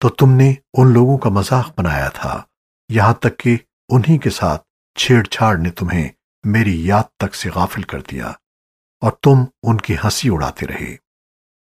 تو تم نے ان لوگوں کا مذاق بنایا تھا، یہاں تک کہ انہی کے ساتھ چھیڑ چھاڑ نے تمہیں میری یاد تک سے غافل کر دیا اور تم ان کی ہنسی اڑاتے رہے۔